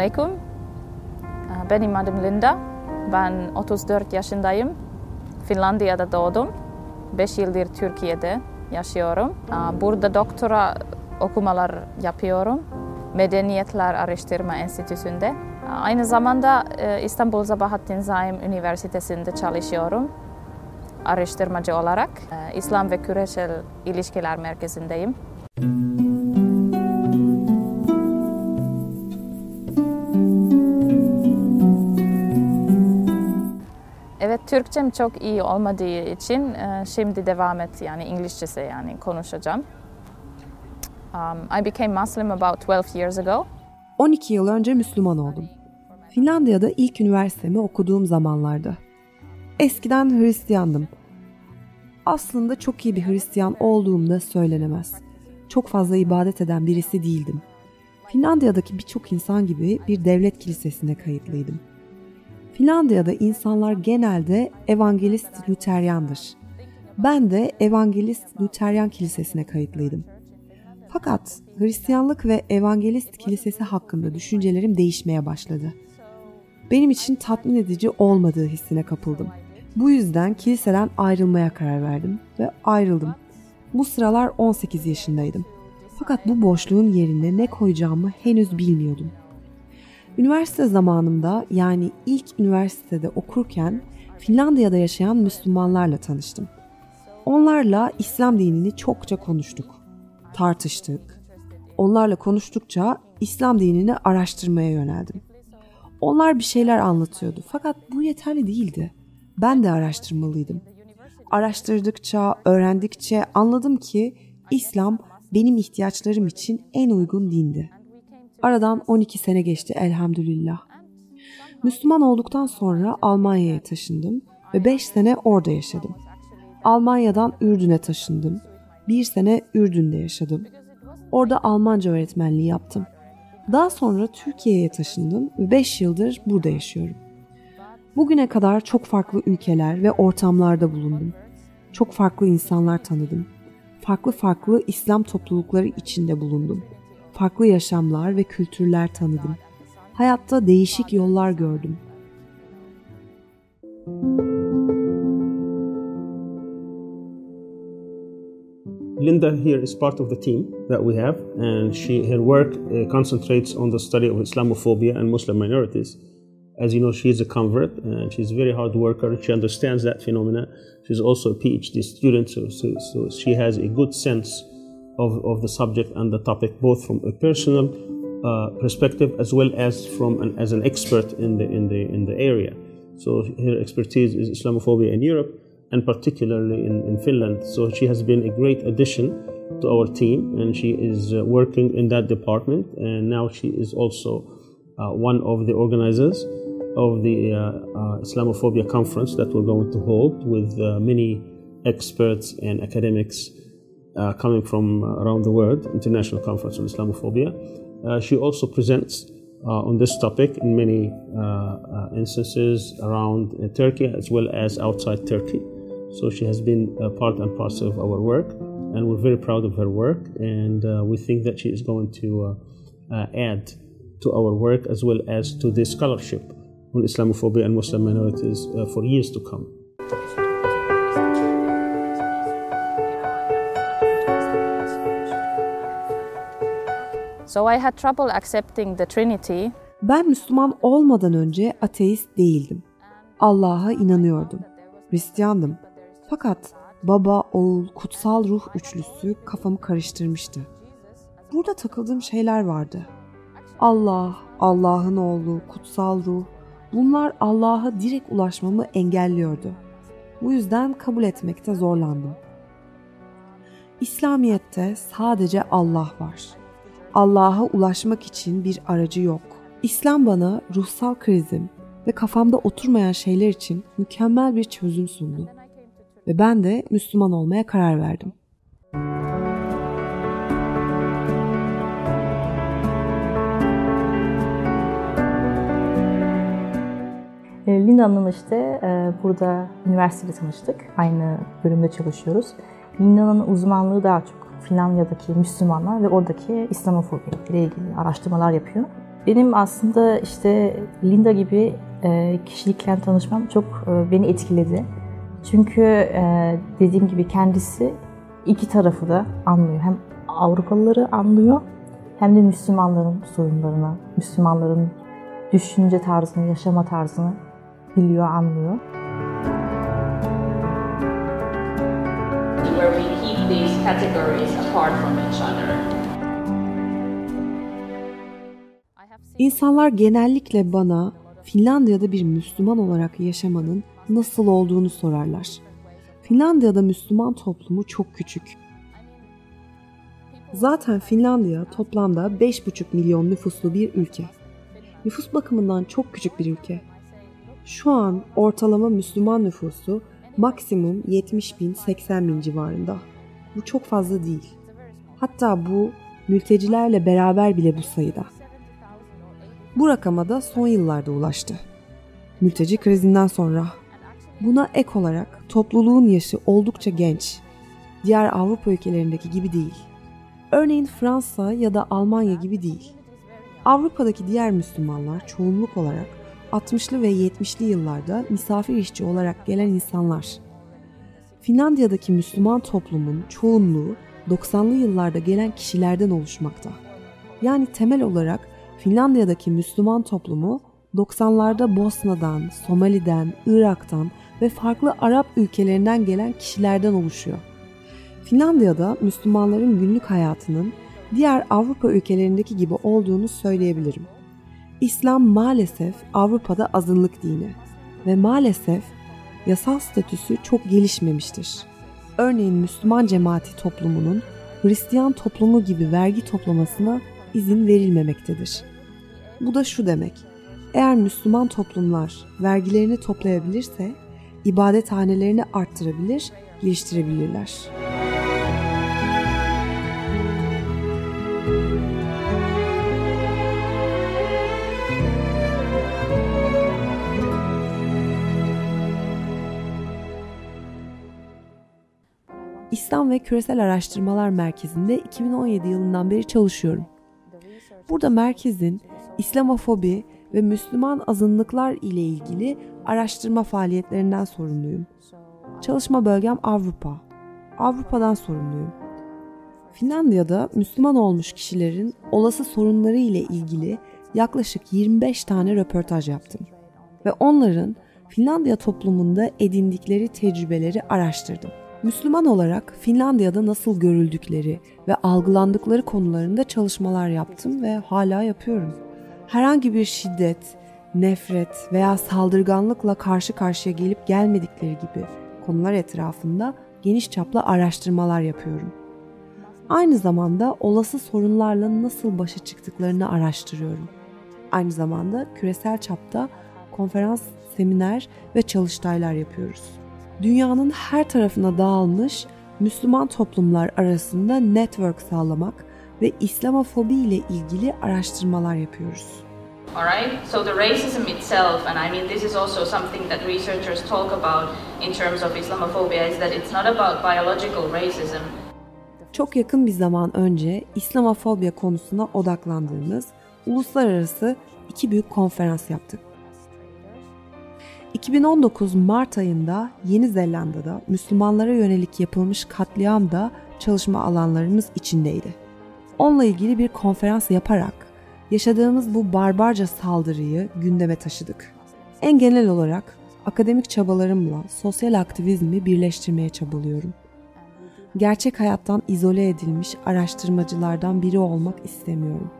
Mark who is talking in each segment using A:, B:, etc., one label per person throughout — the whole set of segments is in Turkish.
A: Aleyküm. Ee, Benim adım Linda. Ben 34 yaşındayım. Finlandiya'da doğdum. 5 yıldır Türkiye'de yaşıyorum. Ee, Burada doktora okumalar yapıyorum. Medeniyetler Araştırma Enstitüsü'nde. Ee, Aynı zamanda e, İstanbul Sabahattin Zaim Üniversitesi'nde çalışıyorum. Araştırmacı olarak İslam ve Küresel İlişkiler Merkezi'ndeyim. Evet Türkçem çok iyi olmadığı için e, şimdi devam et yani İngilizcesi yani konuşacağım. Um, I became Muslim about 12 years ago.
B: 12 yıl önce Müslüman oldum. Finlandiya'da ilk üniversitemi okuduğum zamanlarda. Eskiden Hristiyandım. Aslında çok iyi bir Hristiyan olduğum da söylenemez. Çok fazla ibadet eden birisi değildim. Finlandiya'daki birçok insan gibi bir devlet kilisesine kayıtlıydım. Finlandiya'da insanlar genelde evangelist Luteryandır. Ben de evangelist Luteryan kilisesine kayıtlıydım. Fakat Hristiyanlık ve evangelist kilisesi hakkında düşüncelerim değişmeye başladı. Benim için tatmin edici olmadığı hissine kapıldım. Bu yüzden kiliseden ayrılmaya karar verdim ve ayrıldım. Bu sıralar 18 yaşındaydım. Fakat bu boşluğun yerine ne koyacağımı henüz bilmiyordum. Üniversite zamanımda yani ilk üniversitede okurken Finlandiya'da yaşayan Müslümanlarla tanıştım. Onlarla İslam dinini çokça konuştuk, tartıştık. Onlarla konuştukça İslam dinini araştırmaya yöneldim. Onlar bir şeyler anlatıyordu fakat bu yeterli değildi. Ben de araştırmalıydım. Araştırdıkça, öğrendikçe anladım ki İslam benim ihtiyaçlarım için en uygun dindi. Aradan 12 sene geçti elhamdülillah. Müslüman olduktan sonra Almanya'ya taşındım ve 5 sene orada yaşadım. Almanya'dan Ürdün'e taşındım. Bir sene Ürdün'de yaşadım. Orada Almanca öğretmenliği yaptım. Daha sonra Türkiye'ye taşındım ve 5 yıldır burada yaşıyorum. Bugüne kadar çok farklı ülkeler ve ortamlarda bulundum. Çok farklı insanlar tanıdım. Farklı farklı İslam toplulukları içinde bulundum. Farklı yaşamlar ve kültürler tanıdım. Hayatta değişik yollar gördüm.
C: Linda here is part of the team that we have, and she her work uh, concentrates on the study of Islamophobia and Muslim minorities. As you know, she is a convert and she's a very hard worker. She understands that phenomena. She's also a PhD student, so, so, so she has a good sense of, of the subject and the topic, both from a personal uh, perspective as well as from an, as an expert in the in the in the area. So her expertise is Islamophobia in Europe and particularly in, in Finland. So she has been a great addition to our team, and she is uh, working in that department. And now she is also uh, one of the organizers of the uh, uh, Islamophobia conference that we're going to hold with uh, many experts and academics uh, coming from around the world, International Conference on Islamophobia. she also presents on this topic in many instances around Turkey as well as outside Turkey. So she has been a part and parcel of our work, and we're very proud of her work. And uh, we think that she is going to uh, uh, add to our work as well as to the scholarship on Islamophobia and Muslim minorities for years to come.
A: So I had trouble accepting the Trinity.
B: Ben Müslüman olmadan önce ateist değildim. Allah'a inanıyordum. Hristiyandım. Fakat baba, oğul, kutsal ruh üçlüsü kafamı karıştırmıştı. Burada takıldığım şeyler vardı. Allah, Allah'ın oğlu, kutsal ruh, bunlar Allah'a direkt ulaşmamı engelliyordu. Bu yüzden kabul etmekte zorlandım. İslamiyet'te sadece Allah var. Allah'a ulaşmak için bir aracı yok. İslam bana ruhsal krizim ve kafamda oturmayan şeyler için mükemmel bir çözüm sundu ve ben de Müslüman olmaya karar verdim.
D: Linda Hanım'la işte e, burada üniversitede tanıştık. Aynı bölümde çalışıyoruz. Linda'nın uzmanlığı daha çok Finlandiya'daki Müslümanlar ve oradaki İslamofobi ile ilgili araştırmalar yapıyor. Benim aslında işte Linda gibi e, kişilikle tanışmam çok e, beni etkiledi. Çünkü e, dediğim gibi kendisi iki tarafı da anlıyor. Hem Avrupalıları anlıyor hem de Müslümanların sorunlarını, Müslümanların düşünce tarzını, yaşama tarzını biliyor, anlıyor. Where we keep these categories apart from each other.
B: İnsanlar genellikle bana Finlandiya'da bir Müslüman olarak yaşamanın nasıl olduğunu sorarlar. Finlandiya'da Müslüman toplumu çok küçük. Zaten Finlandiya toplamda 5,5 milyon nüfuslu bir ülke. Nüfus bakımından çok küçük bir ülke. Şu an ortalama Müslüman nüfusu maksimum 70 bin 80 bin civarında. Bu çok fazla değil. Hatta bu mültecilerle beraber bile bu sayıda. Bu rakama da son yıllarda ulaştı. Mülteci krizinden sonra. Buna ek olarak topluluğun yaşı oldukça genç. Diğer Avrupa ülkelerindeki gibi değil. Örneğin Fransa ya da Almanya gibi değil. Avrupa'daki diğer Müslümanlar çoğunluk olarak 60'lı ve 70'li yıllarda misafir işçi olarak gelen insanlar. Finlandiya'daki Müslüman toplumun çoğunluğu 90'lı yıllarda gelen kişilerden oluşmakta. Yani temel olarak Finlandiya'daki Müslüman toplumu 90'larda Bosna'dan, Somali'den, Irak'tan ve farklı Arap ülkelerinden gelen kişilerden oluşuyor. Finlandiya'da Müslümanların günlük hayatının diğer Avrupa ülkelerindeki gibi olduğunu söyleyebilirim. İslam maalesef Avrupa'da azınlık dini ve maalesef yasal statüsü çok gelişmemiştir. Örneğin Müslüman cemaati toplumunun Hristiyan toplumu gibi vergi toplamasına izin verilmemektedir. Bu da şu demek. Eğer Müslüman toplumlar vergilerini toplayabilirse ibadethanelerini arttırabilir, geliştirebilirler. İslam ve Küresel Araştırmalar Merkezi'nde 2017 yılından beri çalışıyorum. Burada merkezin İslamofobi ve Müslüman azınlıklar ile ilgili araştırma faaliyetlerinden sorumluyum. Çalışma bölgem Avrupa. Avrupa'dan sorumluyum. Finlandiya'da Müslüman olmuş kişilerin olası sorunları ile ilgili yaklaşık 25 tane röportaj yaptım. Ve onların Finlandiya toplumunda edindikleri tecrübeleri araştırdım. Müslüman olarak Finlandiya'da nasıl görüldükleri ve algılandıkları konularında çalışmalar yaptım ve hala yapıyorum. Herhangi bir şiddet, nefret veya saldırganlıkla karşı karşıya gelip gelmedikleri gibi konular etrafında geniş çaplı araştırmalar yapıyorum. Aynı zamanda olası sorunlarla nasıl başa çıktıklarını araştırıyorum. Aynı zamanda küresel çapta konferans, seminer ve çalıştaylar yapıyoruz dünyanın her tarafına dağılmış Müslüman toplumlar arasında network sağlamak ve İslamofobi ile ilgili araştırmalar yapıyoruz.
E: Alright, so the racism itself, and I mean this is also something that researchers talk about in terms of Islamophobia, is that it's not about biological racism.
B: Çok yakın bir zaman önce İslamofobya konusuna odaklandığımız uluslararası iki büyük konferans yaptık. 2019 Mart ayında Yeni Zelanda'da Müslümanlara yönelik yapılmış katliam da çalışma alanlarımız içindeydi. Onunla ilgili bir konferans yaparak yaşadığımız bu barbarca saldırıyı gündeme taşıdık. En genel olarak akademik çabalarımla sosyal aktivizmi birleştirmeye çabalıyorum. Gerçek hayattan izole edilmiş araştırmacılardan biri olmak istemiyorum.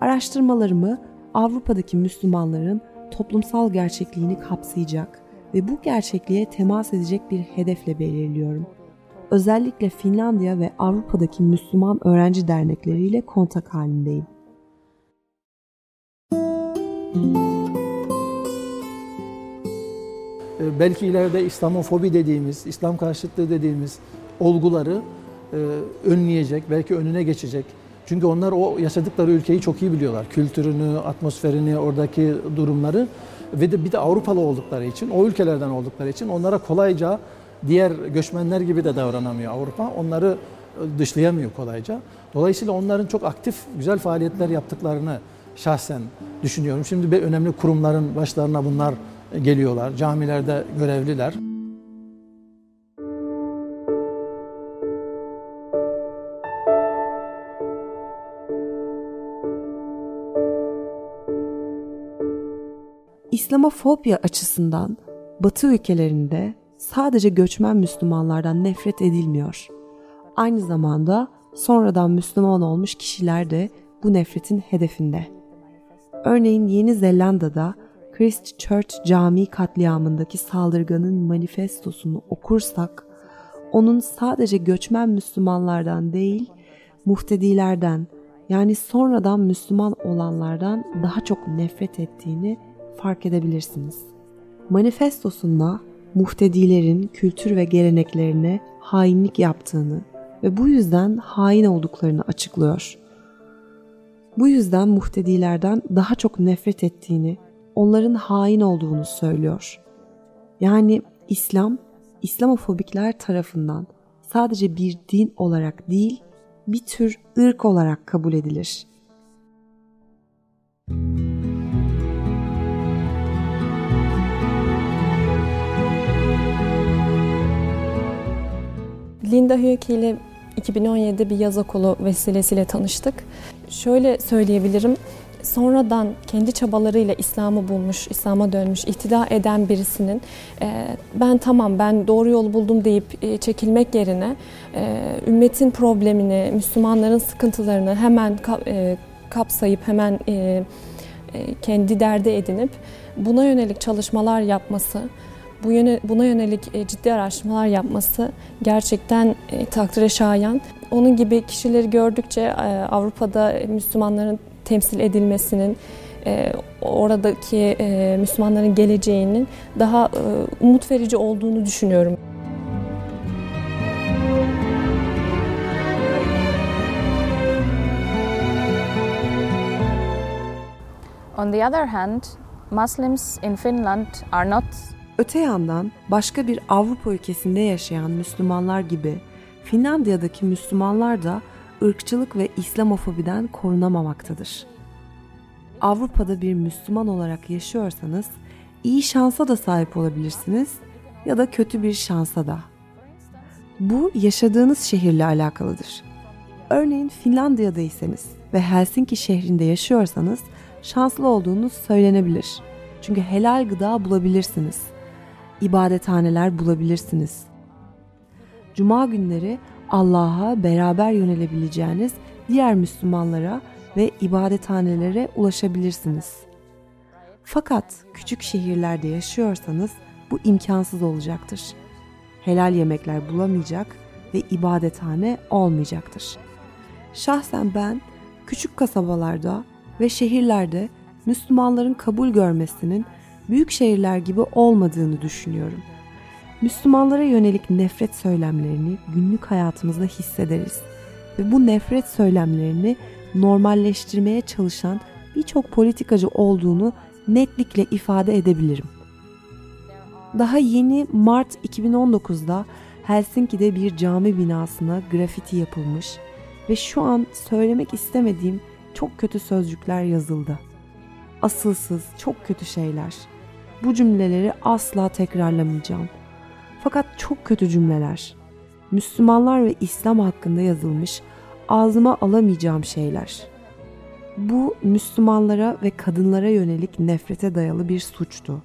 B: Araştırmalarımı Avrupa'daki Müslümanların toplumsal gerçekliğini kapsayacak ve bu gerçekliğe temas edecek bir hedefle belirliyorum. Özellikle Finlandiya ve Avrupa'daki Müslüman öğrenci dernekleriyle kontak halindeyim.
F: Ee, belki ileride İslamofobi dediğimiz, İslam karşıtlığı dediğimiz olguları e, önleyecek, belki önüne geçecek çünkü onlar o yaşadıkları ülkeyi çok iyi biliyorlar. Kültürünü, atmosferini, oradaki durumları ve de bir de Avrupalı oldukları için, o ülkelerden oldukları için onlara kolayca diğer göçmenler gibi de davranamıyor Avrupa. Onları dışlayamıyor kolayca. Dolayısıyla onların çok aktif, güzel faaliyetler yaptıklarını şahsen düşünüyorum. Şimdi önemli kurumların başlarına bunlar geliyorlar. Camilerde görevliler.
B: İslamofobya açısından Batı ülkelerinde sadece göçmen Müslümanlardan nefret edilmiyor. Aynı zamanda sonradan Müslüman olmuş kişiler de bu nefretin hedefinde. Örneğin Yeni Zelanda'da Christchurch Camii katliamındaki saldırganın manifestosunu okursak, onun sadece göçmen Müslümanlardan değil, muhtedilerden yani sonradan Müslüman olanlardan daha çok nefret ettiğini fark edebilirsiniz. Manifestosunda muhtedilerin kültür ve geleneklerine hainlik yaptığını ve bu yüzden hain olduklarını açıklıyor. Bu yüzden muhtedilerden daha çok nefret ettiğini, onların hain olduğunu söylüyor. Yani İslam, İslamofobikler tarafından sadece bir din olarak değil, bir tür ırk olarak kabul edilir.
G: Linda Hüyeki ile 2017'de bir yaz okulu vesilesiyle tanıştık. Şöyle söyleyebilirim, sonradan kendi çabalarıyla İslam'ı bulmuş, İslam'a dönmüş, ihtida eden birisinin e, ben tamam ben doğru yolu buldum deyip e, çekilmek yerine e, ümmetin problemini, Müslümanların sıkıntılarını hemen kapsayıp hemen kendi derdi edinip buna yönelik çalışmalar yapması, bu yöne, buna yönelik e, ciddi araştırmalar yapması gerçekten e, takdire şayan. Onun gibi kişileri gördükçe e, Avrupa'da Müslümanların temsil edilmesinin, oradaki Müslümanların geleceğinin daha umut verici olduğunu düşünüyorum.
A: On the other hand, Muslims in Finland are not
B: Öte yandan başka bir Avrupa ülkesinde yaşayan Müslümanlar gibi Finlandiya'daki Müslümanlar da ırkçılık ve İslamofobiden korunamamaktadır. Avrupa'da bir Müslüman olarak yaşıyorsanız iyi şansa da sahip olabilirsiniz ya da kötü bir şansa da. Bu yaşadığınız şehirle alakalıdır. Örneğin Finlandiya'daysanız ve Helsinki şehrinde yaşıyorsanız şanslı olduğunuz söylenebilir. Çünkü helal gıda bulabilirsiniz ibadethaneler bulabilirsiniz. Cuma günleri Allah'a beraber yönelebileceğiniz diğer Müslümanlara ve ibadethanelere ulaşabilirsiniz. Fakat küçük şehirlerde yaşıyorsanız bu imkansız olacaktır. Helal yemekler bulamayacak ve ibadethane olmayacaktır. Şahsen ben küçük kasabalarda ve şehirlerde Müslümanların kabul görmesinin büyük şehirler gibi olmadığını düşünüyorum. Müslümanlara yönelik nefret söylemlerini günlük hayatımızda hissederiz ve bu nefret söylemlerini normalleştirmeye çalışan birçok politikacı olduğunu netlikle ifade edebilirim. Daha yeni Mart 2019'da Helsinki'de bir cami binasına grafiti yapılmış ve şu an söylemek istemediğim çok kötü sözcükler yazıldı. Asılsız, çok kötü şeyler. Bu cümleleri asla tekrarlamayacağım. Fakat çok kötü cümleler. Müslümanlar ve İslam hakkında yazılmış ağzıma alamayacağım şeyler. Bu Müslümanlara ve kadınlara yönelik nefrete dayalı bir suçtu.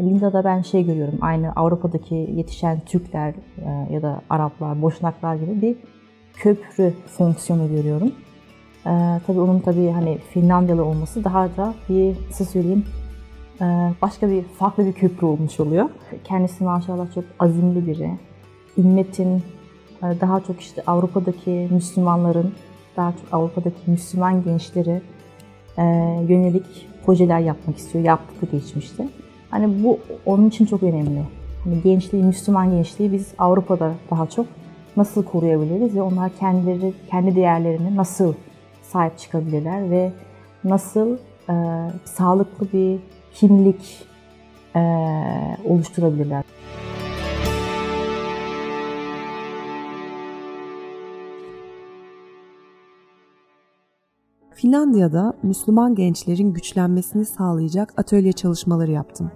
D: Linda'da ben şey görüyorum, aynı Avrupa'daki yetişen Türkler e, ya da Araplar, Boşnaklar gibi bir köprü fonksiyonu görüyorum. Ee, tabii onun tabii hani Finlandiyalı olması daha da bir nasıl söyleyeyim e, başka bir farklı bir köprü olmuş oluyor. Kendisi maşallah çok azimli biri. Ümmetin e, daha çok işte Avrupa'daki Müslümanların daha çok Avrupa'daki Müslüman gençleri e, yönelik projeler yapmak istiyor. Yaptı da geçmişte. Hani bu onun için çok önemli. Hani gençliği, Müslüman gençliği biz Avrupa'da daha çok nasıl koruyabiliriz ve onlar kendileri, kendi değerlerine nasıl sahip çıkabilirler ve nasıl e, sağlıklı bir kimlik e, oluşturabilirler.
B: Finlandiya'da Müslüman gençlerin güçlenmesini sağlayacak atölye çalışmaları yaptım.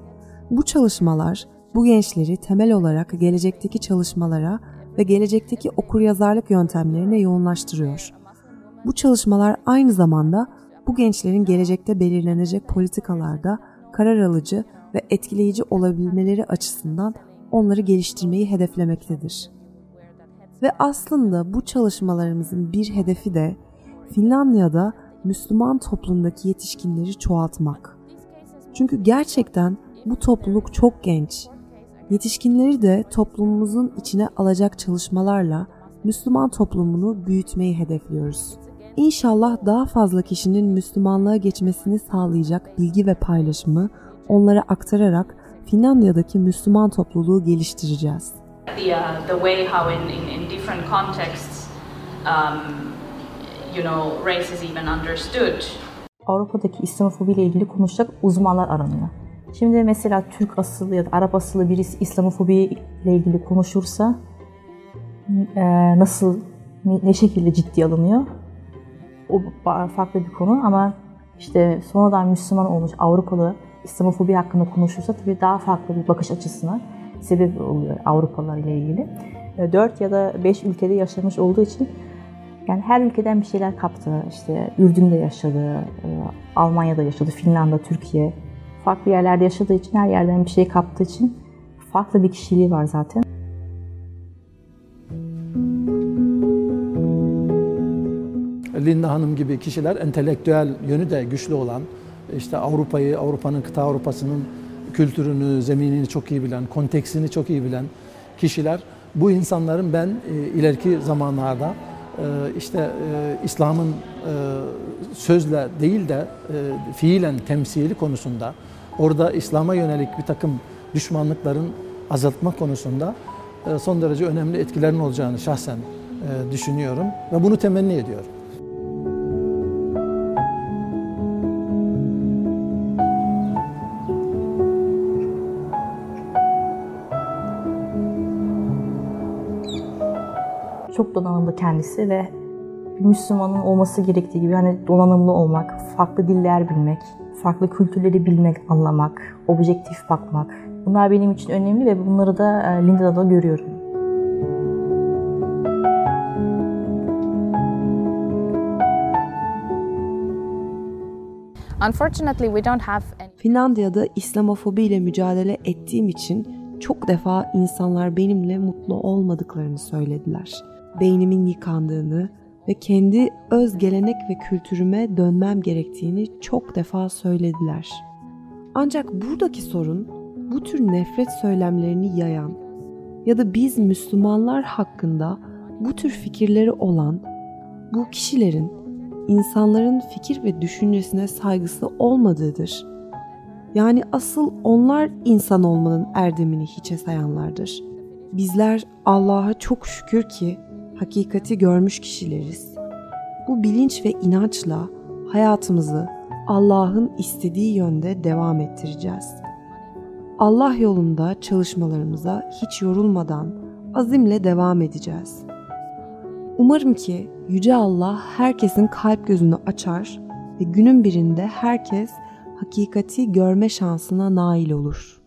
B: Bu çalışmalar bu gençleri temel olarak gelecekteki çalışmalara ve gelecekteki okuryazarlık yöntemlerine yoğunlaştırıyor. Bu çalışmalar aynı zamanda bu gençlerin gelecekte belirlenecek politikalarda karar alıcı ve etkileyici olabilmeleri açısından onları geliştirmeyi hedeflemektedir. Ve aslında bu çalışmalarımızın bir hedefi de Finlandiya'da Müslüman toplumdaki yetişkinleri çoğaltmak. Çünkü gerçekten bu topluluk çok genç. Yetişkinleri de toplumumuzun içine alacak çalışmalarla Müslüman toplumunu büyütmeyi hedefliyoruz. İnşallah daha fazla kişinin Müslümanlığa geçmesini sağlayacak bilgi ve paylaşımı onlara aktararak Finlandiya'daki Müslüman topluluğu geliştireceğiz.
E: The, uh, the way how in, in, in different contexts um, you know, race is even understood.
D: Avrupa'daki İslamofobi ile ilgili konuşacak uzmanlar aranıyor. Şimdi mesela Türk asıllı ya da Arap asıllı birisi İslamofobi ile ilgili konuşursa e, nasıl, ne şekilde ciddi alınıyor? O farklı bir konu ama işte sonradan Müslüman olmuş Avrupalı İslamofobi hakkında konuşursa tabii daha farklı bir bakış açısına sebep oluyor Avrupalılar ile ilgili. 4 ya da 5 ülkede yaşamış olduğu için yani her ülkeden bir şeyler kaptı. İşte Ürdün'de yaşadı, Almanya'da yaşadı, Finlandiya, Türkiye. Farklı yerlerde yaşadığı için, her yerden bir şey kaptığı için farklı bir kişiliği var zaten.
F: Linda Hanım gibi kişiler entelektüel yönü de güçlü olan, işte Avrupa'yı, Avrupa'nın, kıta Avrupa'sının kültürünü, zeminini çok iyi bilen, konteksini çok iyi bilen kişiler. Bu insanların ben e, ileriki zamanlarda işte e, İslam'ın e, sözle değil de e, fiilen temsili konusunda, orada İslam'a yönelik bir takım düşmanlıkların azaltma konusunda son derece önemli etkilerin olacağını şahsen düşünüyorum ve bunu temenni ediyorum.
D: Çok donanımlı kendisi ve bir Müslümanın olması gerektiği gibi hani donanımlı olmak, farklı diller bilmek, farklı kültürleri bilmek, anlamak, objektif bakmak. Bunlar benim için önemli ve bunları da e, Linda'da da görüyorum.
A: Unfortunately, we don't have any...
B: Finlandiya'da İslamofobi ile mücadele ettiğim için çok defa insanlar benimle mutlu olmadıklarını söylediler beynimin yıkandığını ve kendi öz gelenek ve kültürüme dönmem gerektiğini çok defa söylediler. Ancak buradaki sorun bu tür nefret söylemlerini yayan ya da biz Müslümanlar hakkında bu tür fikirleri olan bu kişilerin insanların fikir ve düşüncesine saygısı olmadığıdır. Yani asıl onlar insan olmanın erdemini hiçe sayanlardır. Bizler Allah'a çok şükür ki hakikati görmüş kişileriz. Bu bilinç ve inançla hayatımızı Allah'ın istediği yönde devam ettireceğiz. Allah yolunda çalışmalarımıza hiç yorulmadan azimle devam edeceğiz. Umarım ki Yüce Allah herkesin kalp gözünü açar ve günün birinde herkes hakikati görme şansına nail olur.''